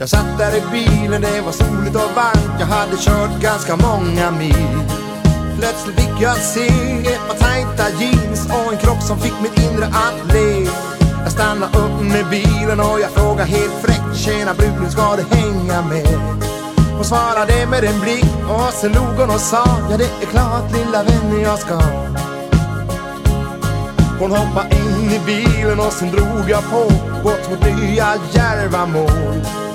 Jag satt där i bilen, det var soligt och varmt. Jag hade kört ganska många mil. Plötsligt fick jag se ett par tajta jeans och en kropp som fick mitt inre att le. Jag stannade upp med bilen och jag frågade helt fräckt Tjena bruden, ska du hänga med? Hon svarade med en blick och sen log hon och sa Ja det är klart lilla vän jag ska. Hon hoppade in i bilen och sen drog jag på Bort mot nya djärva mål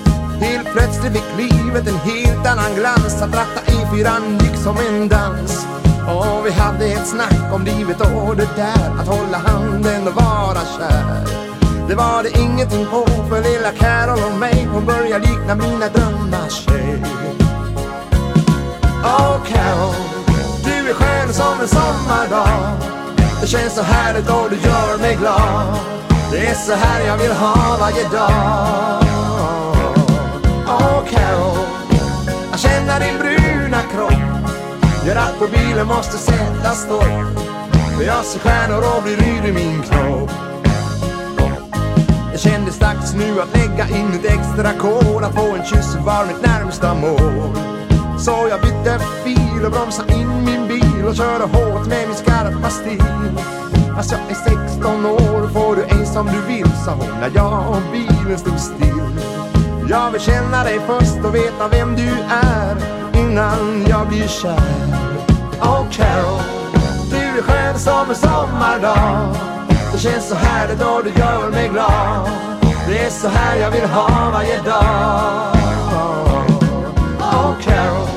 plötsligt fick livet en helt annan glans. Att ratta E4 gick som en dans. Och vi hade ett snack om livet och det där. Att hålla handen och vara kär. Det var det ingenting på för lilla Carol och mig Hon börjar likna mina drömmars tjej Åh oh Carol, du är skön som en sommardag. Det känns så härligt och du gör mig glad. Det är så här jag vill ha varje dag. Carol. Att känna din bruna kropp Gör att på bilen måste sätta stopp. För jag ser stjärnor och blir yr i min knopp Det kändes dags nu att lägga in ett extra kol Att få en kyss var mitt närmsta mål. Så jag bytte fil och bromsade in min bil Och körde hårt med min skarpa stil. Fast jag är 16 år får du ej som du vill Sa hon när jag och bilen stod still jag vill känna dig först och veta vem du är innan jag blir kär. Oh Carol, du är skön som en sommardag. Det känns så härligt och du gör mig glad. Det är så här jag vill ha varje dag. Oh Carol,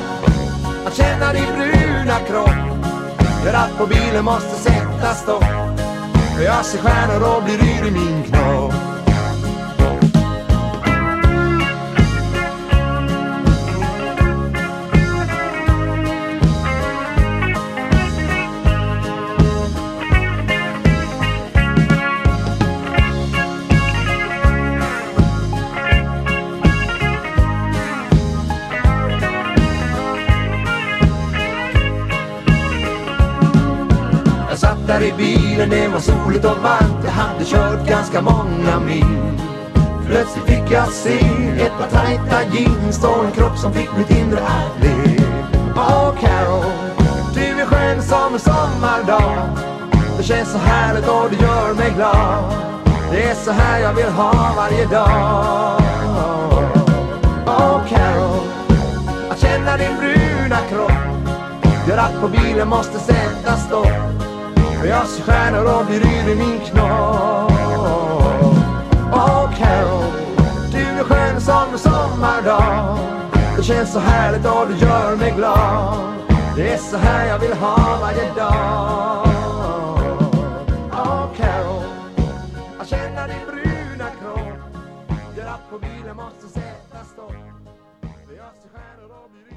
att känna din bruna kropp gör att på bilen måste sätta stopp. För jag ser stjärnor och blir yr i min knopp. Där i bilen, det var soligt och varmt. Jag hade kört ganska många mil. Plötsligt fick jag se ett par tajta jeans och en kropp som fick mitt inre att le. Åh oh, Carol, du är skön som en sommardag. Det känns så härligt och du gör mig glad. Det är så här jag vill ha varje dag. Åh oh, Carol, att känna din bruna kropp. Gör att på bilen måste sätta stopp för jag ser stjärnor och blir yr i min knopp. Åh oh, Carol, du är skön som en sommardag. Det känns så härligt och du gör mig glad. Det är så här jag vill ha varje dag. Oh, Carol, att känna din bruna kropp. Gör att på bilen måste sätta stopp. Jag ser stjärnor och blir yr